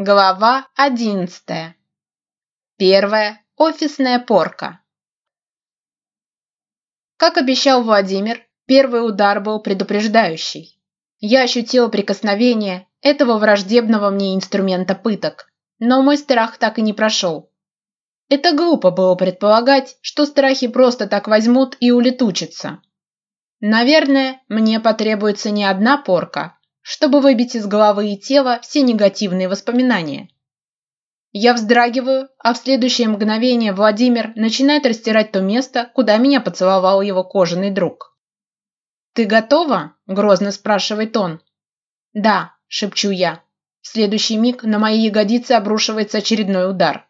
Глава одиннадцатая. Первая. Офисная порка. Как обещал Владимир, первый удар был предупреждающий. Я ощутил прикосновение этого враждебного мне инструмента пыток, но мой страх так и не прошел. Это глупо было предполагать, что страхи просто так возьмут и улетучатся. Наверное, мне потребуется не одна порка, чтобы выбить из головы и тела все негативные воспоминания. Я вздрагиваю, а в следующее мгновение Владимир начинает растирать то место, куда меня поцеловал его кожаный друг. «Ты готова?» – грозно спрашивает он. «Да», – шепчу я. В следующий миг на мои ягодицы обрушивается очередной удар.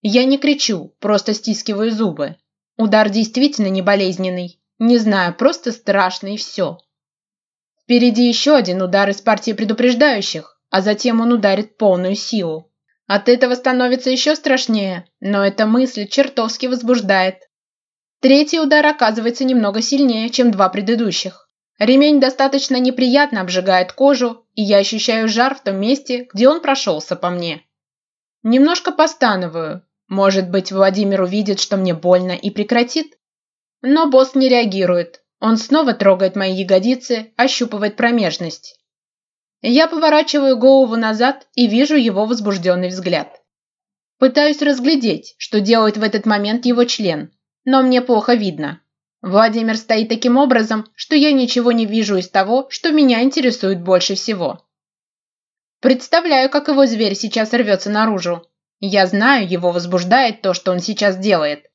Я не кричу, просто стискиваю зубы. Удар действительно не болезненный. Не знаю, просто страшно и все. Впереди еще один удар из партии предупреждающих, а затем он ударит полную силу. От этого становится еще страшнее, но эта мысль чертовски возбуждает. Третий удар оказывается немного сильнее, чем два предыдущих. Ремень достаточно неприятно обжигает кожу, и я ощущаю жар в том месте, где он прошелся по мне. Немножко постановую. Может быть, Владимир увидит, что мне больно, и прекратит? Но босс не реагирует, он снова трогает мои ягодицы, а ощупывает промежность. Я поворачиваю голову назад и вижу его возбужденный взгляд. Пытаюсь разглядеть, что делает в этот момент его член, но мне плохо видно. Владимир стоит таким образом, что я ничего не вижу из того, что меня интересует больше всего. Представляю, как его зверь сейчас рвется наружу. Я знаю, его возбуждает то, что он сейчас делает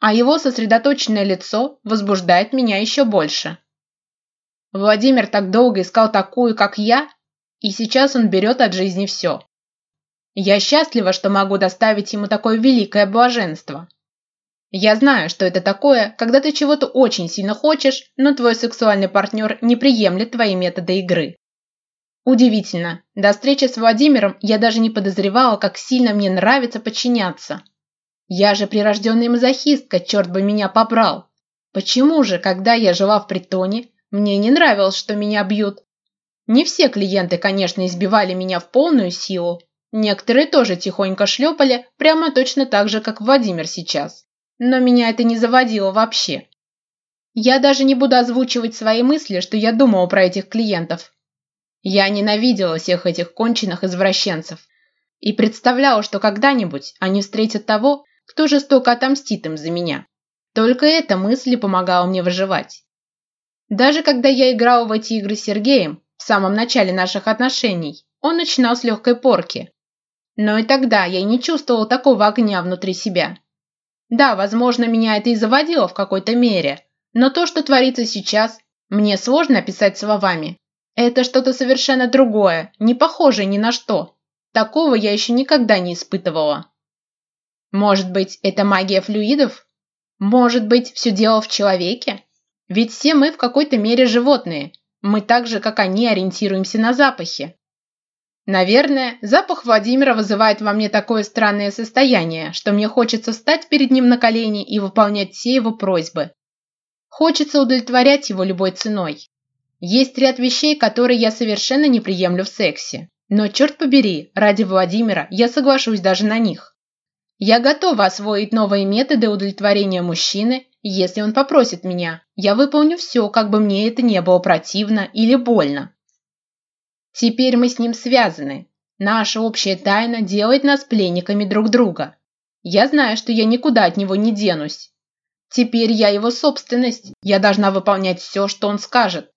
а его сосредоточенное лицо возбуждает меня еще больше. Владимир так долго искал такую, как я, и сейчас он берет от жизни все. Я счастлива, что могу доставить ему такое великое блаженство. Я знаю, что это такое, когда ты чего-то очень сильно хочешь, но твой сексуальный партнер не приемлет твои методы игры. Удивительно, до встречи с Владимиром я даже не подозревала, как сильно мне нравится подчиняться – я же прирожденный мазохист, черт бы меня побрал. Почему же, когда я жила в притоне, мне не нравилось, что меня бьют? Не все клиенты, конечно, избивали меня в полную силу. Некоторые тоже тихонько шлепали, прямо точно так же, как Владимир сейчас. Но меня это не заводило вообще. Я даже не буду озвучивать свои мысли, что я думала про этих клиентов. Я ненавидела всех этих конченых извращенцев. И представляла, что когда-нибудь они встретят того, кто жестоко отомстит им за меня. Только эта мысль помогала мне выживать. Даже когда я играла в эти игры с Сергеем, в самом начале наших отношений, он начинал с легкой порки. Но и тогда я не чувствовала такого огня внутри себя. Да, возможно, меня это и заводило в какой-то мере, но то, что творится сейчас, мне сложно описать словами. Это что-то совершенно другое, не похожее ни на что. Такого я еще никогда не испытывала. Может быть, это магия флюидов? Может быть, все дело в человеке? Ведь все мы в какой-то мере животные. Мы так же, как они, ориентируемся на запахи. Наверное, запах Владимира вызывает во мне такое странное состояние, что мне хочется встать перед ним на колени и выполнять все его просьбы. Хочется удовлетворять его любой ценой. Есть ряд вещей, которые я совершенно не приемлю в сексе. Но, черт побери, ради Владимира я соглашусь даже на них. Я готова освоить новые методы удовлетворения мужчины, если он попросит меня. Я выполню все, как бы мне это не было противно или больно. Теперь мы с ним связаны. Наша общая тайна делает нас пленниками друг друга. Я знаю, что я никуда от него не денусь. Теперь я его собственность. Я должна выполнять все, что он скажет.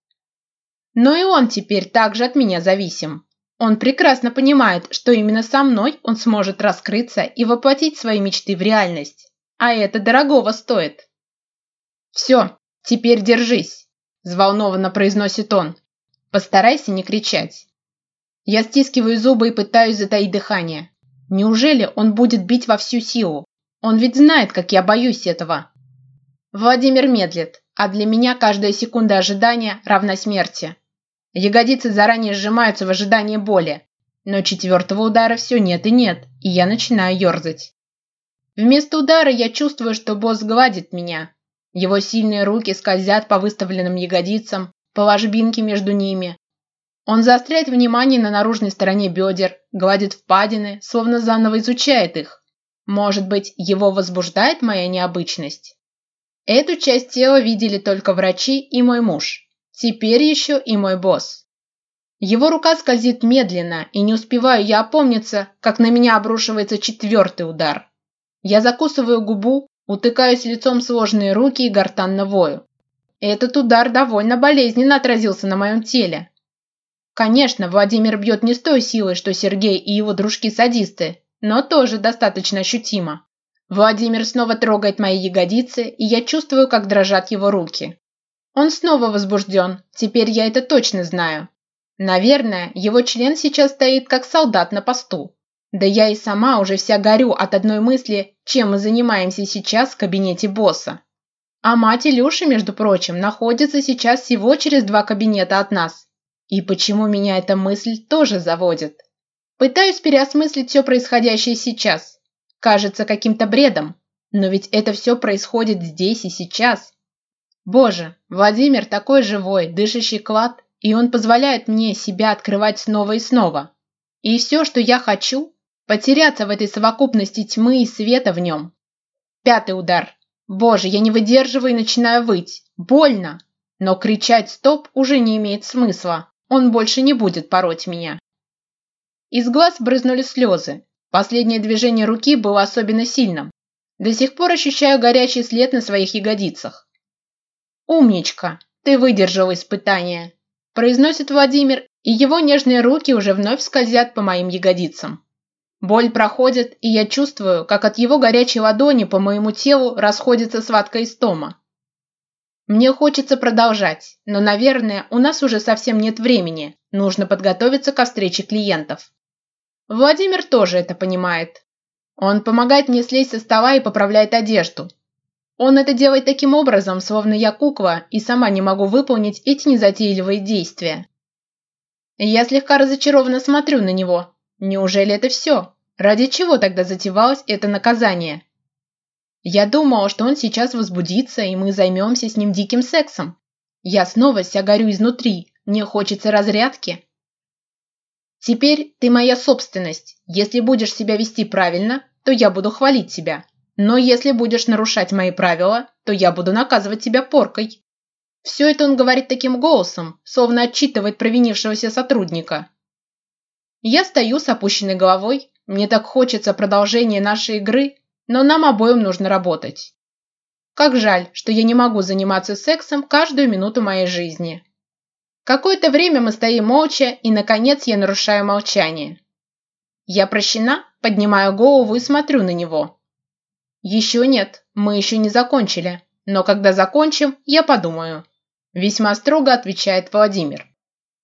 Но и он теперь также от меня зависим. Он прекрасно понимает, что именно со мной он сможет раскрыться и воплотить свои мечты в реальность. А это дорогого стоит. «Все, теперь держись», – взволнованно произносит он. «Постарайся не кричать». Я стискиваю зубы и пытаюсь затаить дыхание. Неужели он будет бить во всю силу? Он ведь знает, как я боюсь этого. Владимир медлит, а для меня каждая секунда ожидания равна смерти. Ягодицы заранее сжимаются в ожидании боли, но четвертого удара все нет и нет, и я начинаю ерзать. Вместо удара я чувствую, что босс гладит меня. Его сильные руки скользят по выставленным ягодицам, по ложбинке между ними. Он заостряет внимание на наружной стороне бедер, гладит впадины, словно заново изучает их. Может быть, его возбуждает моя необычность? Эту часть тела видели только врачи и мой муж. Теперь еще и мой босс. Его рука скользит медленно, и не успеваю я опомниться, как на меня обрушивается четвертый удар. Я закусываю губу, утыкаюсь лицом в сложные руки и гортанно вою. Этот удар довольно болезненно отразился на моем теле. Конечно, Владимир бьет не с той силой, что Сергей и его дружки-садисты, но тоже достаточно ощутимо. Владимир снова трогает мои ягодицы, и я чувствую, как дрожат его руки. Он снова возбужден, теперь я это точно знаю. Наверное, его член сейчас стоит как солдат на посту. Да я и сама уже вся горю от одной мысли, чем мы занимаемся сейчас в кабинете босса. А мать Илюши, между прочим, находится сейчас всего через два кабинета от нас. И почему меня эта мысль тоже заводит? Пытаюсь переосмыслить все происходящее сейчас. Кажется каким-то бредом, но ведь это все происходит здесь и сейчас. Боже, Владимир такой живой, дышащий клад, и он позволяет мне себя открывать снова и снова. И все, что я хочу, потеряться в этой совокупности тьмы и света в нем. Пятый удар. Боже, я не выдерживаю и начинаю выть. Больно. Но кричать «стоп» уже не имеет смысла. Он больше не будет пороть меня. Из глаз брызнули слезы. Последнее движение руки было особенно сильным. До сих пор ощущаю горячий след на своих ягодицах. Умничка, ты выдержал испытание, произносит Владимир, и его нежные руки уже вновь скользят по моим ягодицам. Боль проходит, и я чувствую, как от его горячей ладони по моему телу расходится сыворотка из тома. Мне хочется продолжать, но, наверное, у нас уже совсем нет времени. Нужно подготовиться ко встрече клиентов. Владимир тоже это понимает. Он помогает мне слезть со стола и поправляет одежду, он это делает таким образом, словно я кукла и сама не могу выполнить эти незатейливые действия. Я слегка разочарованно смотрю на него. Неужели это все? Ради чего тогда затевалось это наказание? Я думала, что он сейчас возбудится, и мы займемся с ним диким сексом. Я снова вся горю изнутри, мне хочется разрядки. Теперь ты моя собственность. Если будешь себя вести правильно, то я буду хвалить тебя. Но если будешь нарушать мои правила, то я буду наказывать тебя поркой. Все это он говорит таким голосом, словно отчитывает провинившегося сотрудника. Я стою с опущенной головой, мне так хочется продолжения нашей игры, но нам обоим нужно работать. Как жаль, что я не могу заниматься сексом каждую минуту моей жизни. Какое-то время мы стоим молча, и, наконец, я нарушаю молчание. Я прощена, поднимаю голову и смотрю на него. Еще нет, мы еще не закончили. Но когда закончим, я подумаю. Весьма строго отвечает Владимир.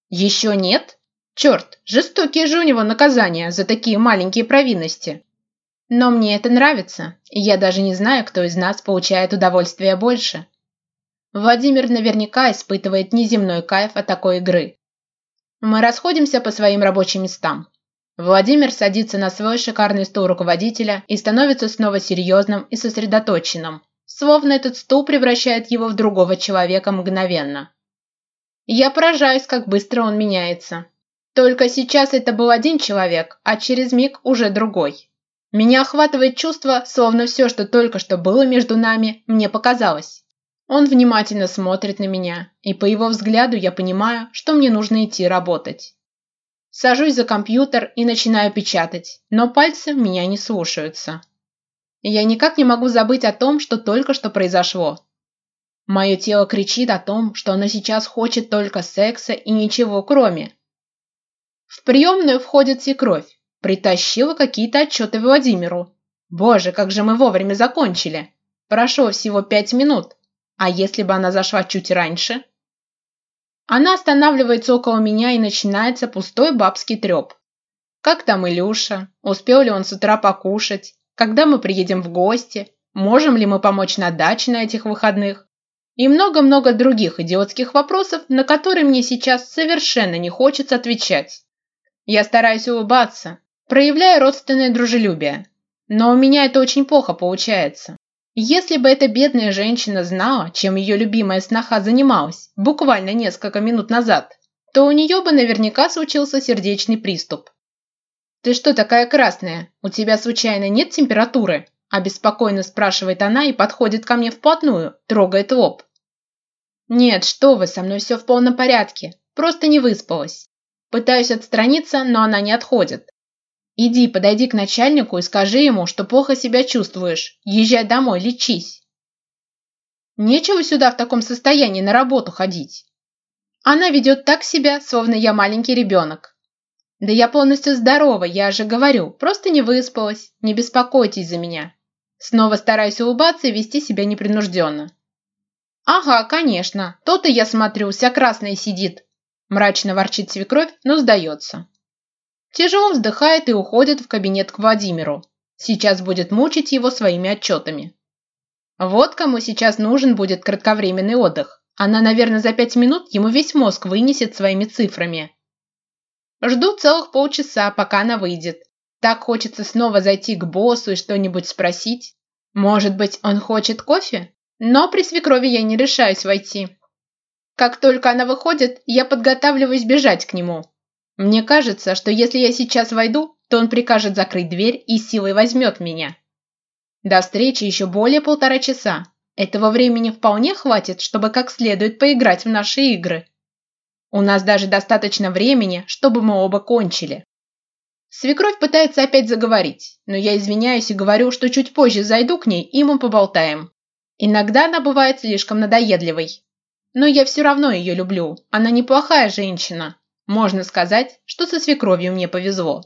Еще нет? Черт, жестокие же у него наказания за такие маленькие провинности. Но мне это нравится, и я даже не знаю, кто из нас получает удовольствие больше. Владимир наверняка испытывает неземной кайф от такой игры. Мы расходимся по своим рабочим местам. Владимир садится на свой шикарный стул руководителя и становится снова серьезным и сосредоточенным, словно этот стул превращает его в другого человека мгновенно. Я поражаюсь, как быстро он меняется. Только сейчас это был один человек, а через миг уже другой. Меня охватывает чувство, словно все, что только что было между нами, мне показалось. Он внимательно смотрит на меня, и по его взгляду я понимаю, что мне нужно идти работать. Сажусь за компьютер и начинаю печатать, но пальцы меня не слушаются. Я никак не могу забыть о том, что только что произошло. Мое тело кричит о том, что оно сейчас хочет только секса и ничего кроме. В приемную входит свекровь. Притащила какие-то отчеты Владимиру. Боже, как же мы вовремя закончили. Прошло всего пять минут. А если бы она зашла чуть раньше? Она останавливается около меня и начинается пустой бабский треп. Как там Илюша? Успел ли он с утра покушать? Когда мы приедем в гости? Можем ли мы помочь на даче на этих выходных? И много-много других идиотских вопросов, на которые мне сейчас совершенно не хочется отвечать. Я стараюсь улыбаться, проявляя родственное дружелюбие. Но у меня это очень плохо получается. Если бы эта бедная женщина знала, чем ее любимая сноха занималась буквально несколько минут назад, то у нее бы наверняка случился сердечный приступ. «Ты что такая красная? У тебя случайно нет температуры?» – обеспокоенно спрашивает она и подходит ко мне вплотную, трогает лоб. «Нет, что вы, со мной все в полном порядке. Просто не выспалась». Пытаюсь отстраниться, но она не отходит. Иди, подойди к начальнику и скажи ему, что плохо себя чувствуешь. Езжай домой, лечись. Нечего сюда в таком состоянии на работу ходить. Она ведет так себя, словно я маленький ребенок. Да я полностью здорова, я же говорю, просто не выспалась, не беспокойтесь за меня. Снова стараюсь улыбаться и вести себя непринужденно. Ага, конечно, то-то я смотрю, вся красная сидит. Мрачно ворчит свекровь, но сдается. Тяжело вздыхает и уходит в кабинет к Владимиру. Сейчас будет мучить его своими отчетами. Вот кому сейчас нужен будет кратковременный отдых. Она, наверное, за пять минут ему весь мозг вынесет своими цифрами. Жду целых полчаса, пока она выйдет. Так хочется снова зайти к боссу и что-нибудь спросить. Может быть, он хочет кофе? Но при свекрови я не решаюсь войти. Как только она выходит, я подготавливаюсь бежать к нему. Мне кажется, что если я сейчас войду, то он прикажет закрыть дверь и силой возьмет меня. До встречи еще более полтора часа. Этого времени вполне хватит, чтобы как следует поиграть в наши игры. У нас даже достаточно времени, чтобы мы оба кончили. Свекровь пытается опять заговорить, но я извиняюсь и говорю, что чуть позже зайду к ней, и мы поболтаем. Иногда она бывает слишком надоедливой. Но я все равно ее люблю, она неплохая женщина, можно сказать, что со свекровью мне повезло.